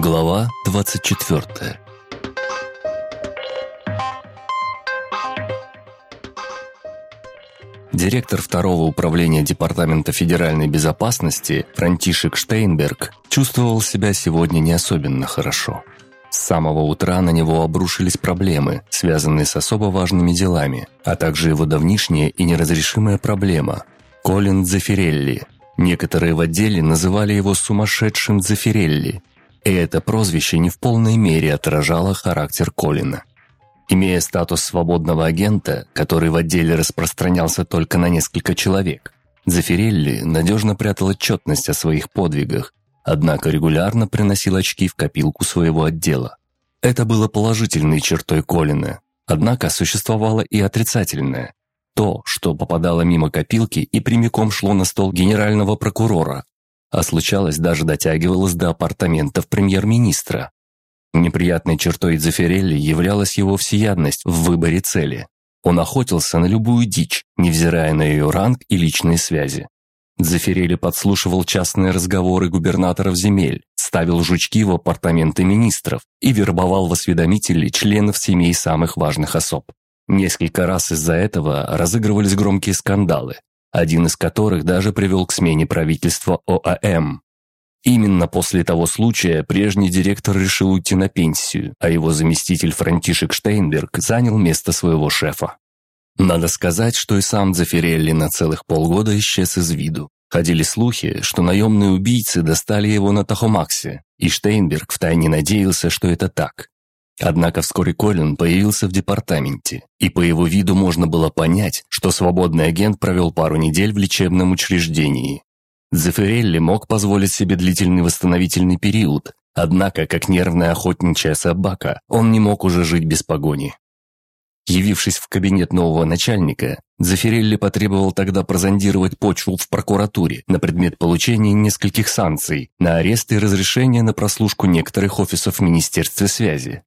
Глава 24 Директор второго управления Департамента федеральной безопасности Франтишек Штейнберг чувствовал себя сегодня не особенно хорошо. С самого утра на него обрушились проблемы, связанные с особо важными делами, а также его давнишняя и неразрешимая проблема – Колин Дзефирелли. Некоторые в отделе называли его «сумасшедшим Дзефирелли», и это прозвище не в полной мере отражало характер Колина. Имея статус свободного агента, который в отделе распространялся только на несколько человек, Зафирелли надежно прятал отчетность о своих подвигах, однако регулярно приносил очки в копилку своего отдела. Это было положительной чертой Колина, однако существовало и отрицательное. То, что попадало мимо копилки и прямиком шло на стол генерального прокурора, а случалось даже дотягивалось до апартаментов премьер-министра. Неприятной чертой Дзефирелли являлась его всеядность в выборе цели. Он охотился на любую дичь, невзирая на ее ранг и личные связи. Дзефирелли подслушивал частные разговоры губернаторов земель, ставил жучки в апартаменты министров и вербовал в осведомители членов семей самых важных особ. Несколько раз из-за этого разыгрывались громкие скандалы, один из которых даже привел к смене правительства ОАМ. Именно после того случая прежний директор решил уйти на пенсию, а его заместитель Франтишек Штейнберг занял место своего шефа. Надо сказать, что и сам Дзефирелли на целых полгода исчез из виду. Ходили слухи, что наемные убийцы достали его на Тахомаксе, и Штейнберг втайне надеялся, что это так. Однако вскоре Колин появился в департаменте, и по его виду можно было понять, что свободный агент провел пару недель в лечебном учреждении. Дзефирелли мог позволить себе длительный восстановительный период, однако, как нервная охотничья собака, он не мог уже жить без погони. Явившись в кабинет нового начальника, Дзефирелли потребовал тогда прозондировать почву в прокуратуре на предмет получения нескольких санкций на арест и разрешение на прослушку некоторых офисов в Министерстве связи.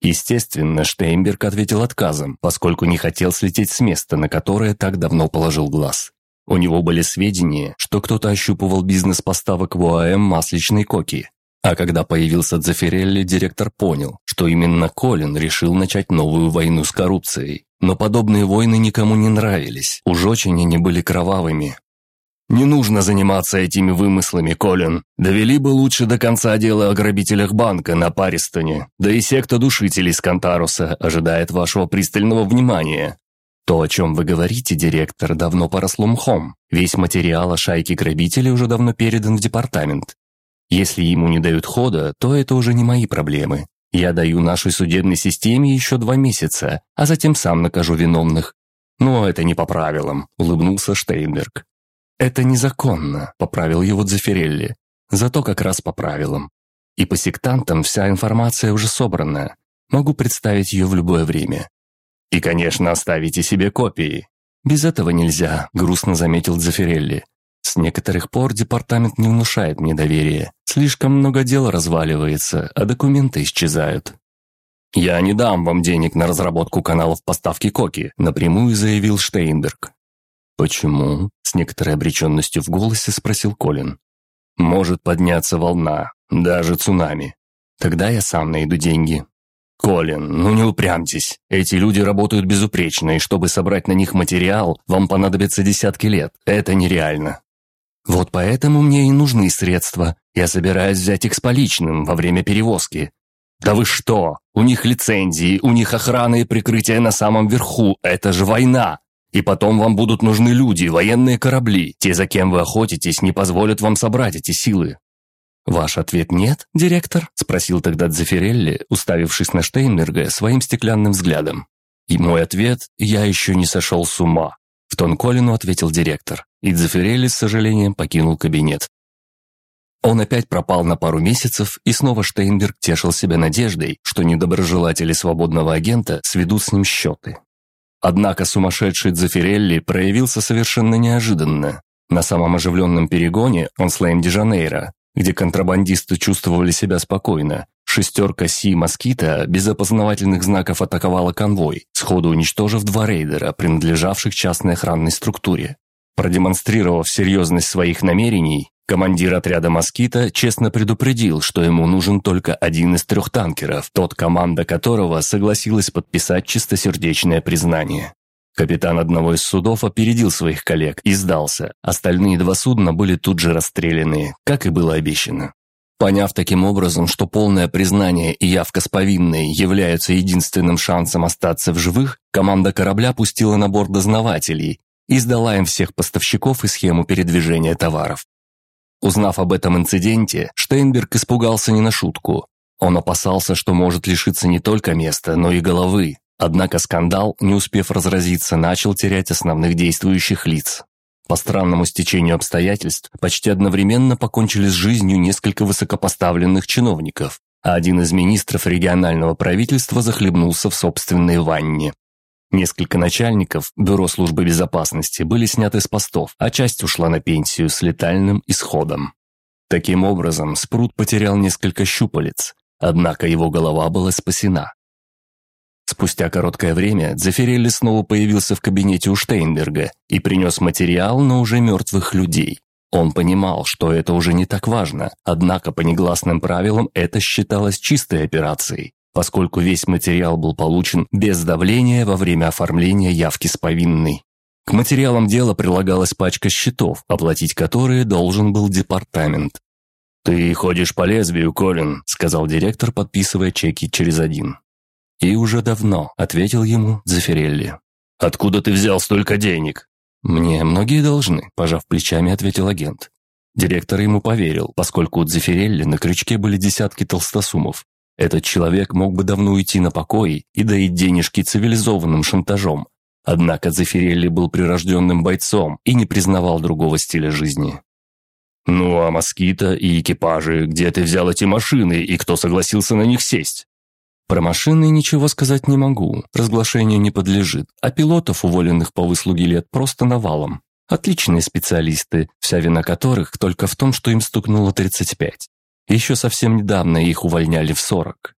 Естественно, Штейнберг ответил отказом, поскольку не хотел слететь с места, на которое так давно положил глаз. У него были сведения, что кто-то ощупывал бизнес поставок в ОАМ масличной коки. А когда появился Дзефирелли, директор понял, что именно Колин решил начать новую войну с коррупцией. Но подобные войны никому не нравились, уж очень они были кровавыми. «Не нужно заниматься этими вымыслами, Колин. Довели бы лучше до конца дело о грабителях банка на Паристоне. Да и секта душителей с Кантаруса ожидает вашего пристального внимания. То, о чем вы говорите, директор, давно поросло мхом. Весь материал о шайке грабителей уже давно передан в департамент. Если ему не дают хода, то это уже не мои проблемы. Я даю нашей судебной системе еще два месяца, а затем сам накажу виновных. Но это не по правилам, улыбнулся Штейнберг. Это незаконно, поправил его Дзефирелли. Зато как раз по правилам. И по сектантам вся информация уже собрана. Могу представить ее в любое время. И, конечно, оставите себе копии. Без этого нельзя, грустно заметил Дзефирелли. С некоторых пор департамент не внушает мне доверия. Слишком много дел разваливается, а документы исчезают. «Я не дам вам денег на разработку каналов поставки коки», напрямую заявил Штейнберг. «Почему?» – с некоторой обреченностью в голосе спросил Колин. «Может подняться волна, даже цунами. Тогда я сам найду деньги. «Колин, ну не упрямьтесь. Эти люди работают безупречно, и чтобы собрать на них материал, вам понадобится десятки лет. Это нереально». «Вот поэтому мне и нужны средства. Я собираюсь взять их с поличным во время перевозки». «Да вы что? У них лицензии, у них охрана и прикрытие на самом верху. Это же война!» И потом вам будут нужны люди, военные корабли. Те, за кем вы охотитесь, не позволят вам собрать эти силы. «Ваш ответ нет, директор?» – спросил тогда Дзефирелли, уставившись на Штейнберга своим стеклянным взглядом. И мой ответ – я еще не сошел с ума. В тон Колину ответил директор, и Дзефирелли с сожалением покинул кабинет. Он опять пропал на пару месяцев, и снова Штейнберг тешил себя надеждой, что недоброжелатели свободного агента сведут с ним счеты. Однако сумасшедший Дзефирелли проявился совершенно неожиданно. На самом оживленном перегоне он с Лейм-де-Жанейро где контрабандисты чувствовали себя спокойно. Шестерка Си «Москита» без опознавательных знаков атаковала конвой, сходу уничтожив два рейдера, принадлежавших частной охранной структуре. Продемонстрировав серьезность своих намерений, Командир отряда «Москита» честно предупредил, что ему нужен только один из трех танкеров, тот, команда которого согласилась подписать чистосердечное признание. Капитан одного из судов опередил своих коллег и сдался. Остальные два судна были тут же расстреляны, как и было обещано. Поняв таким образом, что полное признание и явка с повинной являются единственным шансом остаться в живых, команда корабля пустила на борт дознавателей и им всех поставщиков и схему передвижения товаров. Узнав об этом инциденте, Штейнберг испугался не на шутку. Он опасался, что может лишиться не только места, но и головы. Однако скандал, не успев разразиться, начал терять основных действующих лиц. По странному стечению обстоятельств, почти одновременно покончили с жизнью несколько высокопоставленных чиновников, а один из министров регионального правительства захлебнулся в собственной ванне. Несколько начальников Бюро службы безопасности были сняты с постов, а часть ушла на пенсию с летальным исходом. Таким образом, Спрут потерял несколько щупалец, однако его голова была спасена. Спустя короткое время Дзефирелли снова появился в кабинете у Штейнберга и принес материал на уже мертвых людей. Он понимал, что это уже не так важно, однако по негласным правилам это считалось чистой операцией поскольку весь материал был получен без давления во время оформления явки с повинной. К материалам дела прилагалась пачка счетов, оплатить которые должен был департамент. «Ты ходишь по лезвию, Колин», — сказал директор, подписывая чеки через один. «И уже давно», — ответил ему Дзефирелли. «Откуда ты взял столько денег?» «Мне многие должны», — пожав плечами, ответил агент. Директор ему поверил, поскольку у Дзефирелли на крючке были десятки толстосумов, этот человек мог бы давно уйти на покой и доить денежки цивилизованным шантажом. Однако Зафирелли был прирожденным бойцом и не признавал другого стиля жизни. «Ну а москита и экипажи, где ты взял эти машины и кто согласился на них сесть?» Про машины ничего сказать не могу, разглашению не подлежит, а пилотов, уволенных по выслуге лет, просто навалом. Отличные специалисты, вся вина которых только в том, что им стукнуло 35. Еще совсем недавно их увольняли в 40.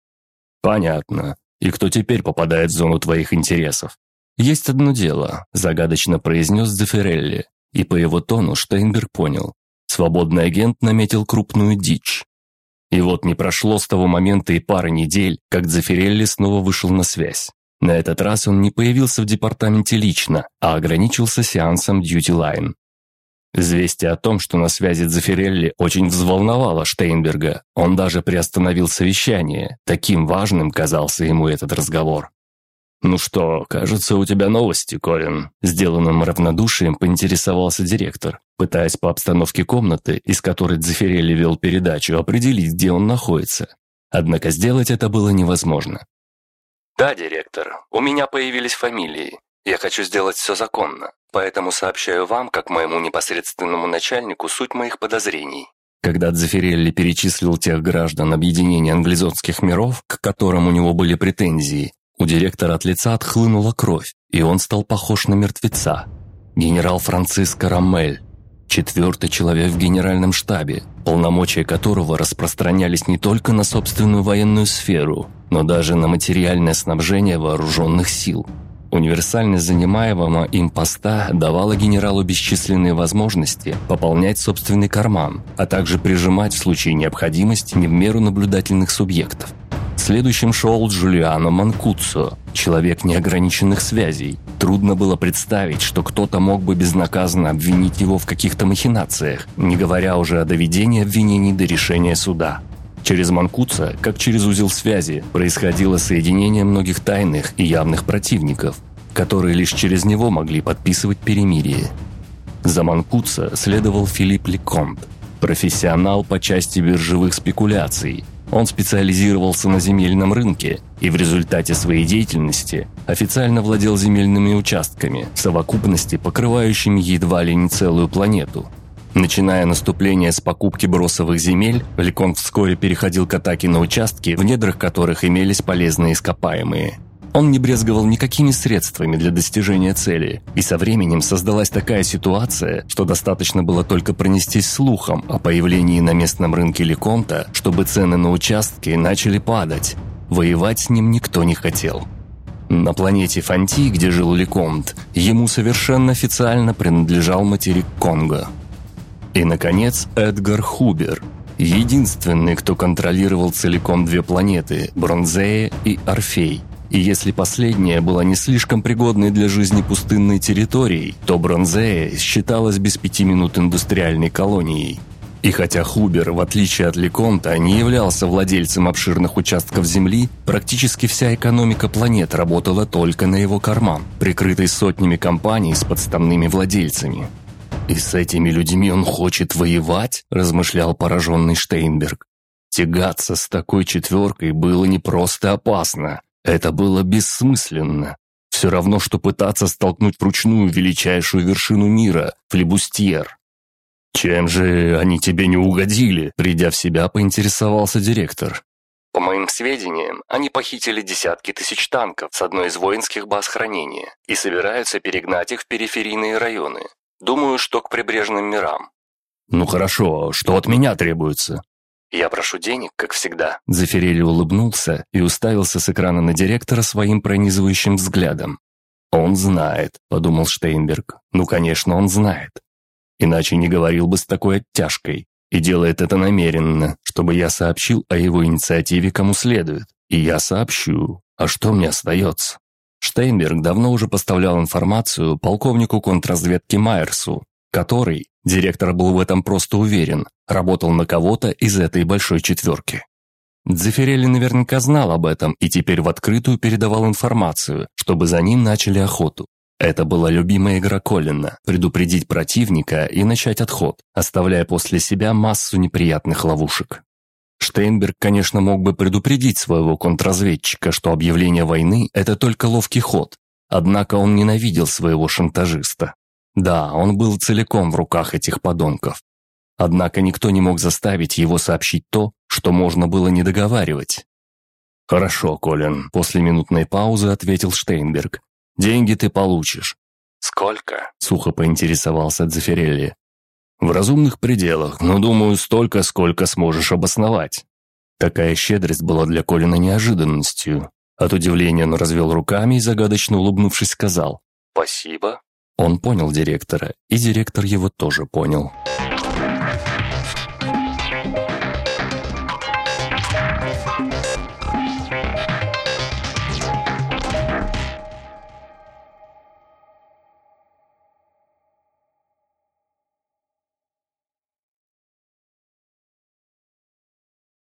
Понятно. И кто теперь попадает в зону твоих интересов? Есть одно дело, загадочно произнес Дзефирелли. И по его тону Штейнберг понял. Свободный агент наметил крупную дичь. И вот не прошло с того момента и пары недель, как Дзефирелли снова вышел на связь. На этот раз он не появился в департаменте лично, а ограничился сеансом Duty Line. Известие о том, что на связи Дзефирелли, очень взволновало Штейнберга. Он даже приостановил совещание. Таким важным казался ему этот разговор. «Ну что, кажется, у тебя новости, Колин», – сделанным равнодушием поинтересовался директор, пытаясь по обстановке комнаты, из которой Дзефирелли вел передачу, определить, где он находится. Однако сделать это было невозможно. «Да, директор, у меня появились фамилии. Я хочу сделать все законно. Поэтому сообщаю вам, как моему непосредственному начальнику, суть моих подозрений. Когда Дзефирелли перечислил тех граждан объединения англизотских миров, к которым у него были претензии, у директора от лица отхлынула кровь, и он стал похож на мертвеца. Генерал Франциско Раммель, четвертый человек в генеральном штабе, полномочия которого распространялись не только на собственную военную сферу, но даже на материальное снабжение вооруженных сил. Универсальность занимаемого им поста давала генералу бесчисленные возможности пополнять собственный карман, а также прижимать в случае необходимости не в меру наблюдательных субъектов. Следующим шел Джулиано Манкуццо, человек неограниченных связей. Трудно было представить, что кто-то мог бы безнаказанно обвинить его в каких-то махинациях, не говоря уже о доведении обвинений до решения суда. Через Манкуца, как через узел связи, происходило соединение многих тайных и явных противников, которые лишь через него могли подписывать перемирие. За Манкуца следовал Филипп Леконт, профессионал по части биржевых спекуляций. Он специализировался на земельном рынке и в результате своей деятельности официально владел земельными участками, совокупности покрывающими едва ли не целую планету – Начиная наступление с покупки бросовых земель, Лекон вскоре переходил к атаке на участки, в недрах которых имелись полезные ископаемые. Он не брезговал никакими средствами для достижения цели, и со временем создалась такая ситуация, что достаточно было только пронестись слухом о появлении на местном рынке Леконта, чтобы цены на участки начали падать. Воевать с ним никто не хотел. На планете Фанти, где жил Леконт, ему совершенно официально принадлежал материк Конго – И, наконец, Эдгар Хубер, единственный, кто контролировал целиком две планеты – Бронзея и Орфей. И если последняя была не слишком пригодной для жизни пустынной территорией, то Бронзея считалась без пяти минут индустриальной колонией. И хотя Хубер, в отличие от Леконта, не являлся владельцем обширных участков Земли, практически вся экономика планет работала только на его карман, прикрытый сотнями компаний с подставными владельцами. «И с этими людьми он хочет воевать?» – размышлял пораженный Штейнберг. Тягаться с такой четверкой было не просто опасно, это было бессмысленно. Все равно, что пытаться столкнуть вручную величайшую вершину мира – флебустьер. «Чем же они тебе не угодили?» – придя в себя, поинтересовался директор. По моим сведениям, они похитили десятки тысяч танков с одной из воинских баз хранения и собираются перегнать их в периферийные районы. Думаю, что к прибрежным мирам. «Ну хорошо, что от меня требуется?» «Я прошу денег, как всегда». Зафирелли улыбнулся и уставился с экрана на директора своим пронизывающим взглядом. «Он знает», — подумал Штейнберг. «Ну, конечно, он знает. Иначе не говорил бы с такой оттяжкой. И делает это намеренно, чтобы я сообщил о его инициативе кому следует. И я сообщу. А что мне остается? Штейнберг давно уже поставлял информацию полковнику контрразведки Майерсу, который, директор был в этом просто уверен, работал на кого-то из этой большой четверки. Дзефирелли наверняка знал об этом и теперь в открытую передавал информацию, чтобы за ним начали охоту. Это была любимая игра Коллина – предупредить противника и начать отход, оставляя после себя массу неприятных ловушек. Штейнберг, конечно, мог бы предупредить своего контрразведчика, что объявление войны – это только ловкий ход. Однако он ненавидел своего шантажиста. Да, он был целиком в руках этих подонков. Однако никто не мог заставить его сообщить то, что можно было не договаривать. «Хорошо, Колин», – после минутной паузы ответил Штейнберг. Деньги ты получишь». «Сколько?» – сухо поинтересовался Дзефирелли. «В разумных пределах, но, думаю, столько, сколько сможешь обосновать». Такая щедрость была для Колина неожиданностью. От удивления он развел руками и, загадочно улыбнувшись, сказал «Спасибо». Он понял директора, и директор его тоже понял. «Спасибо».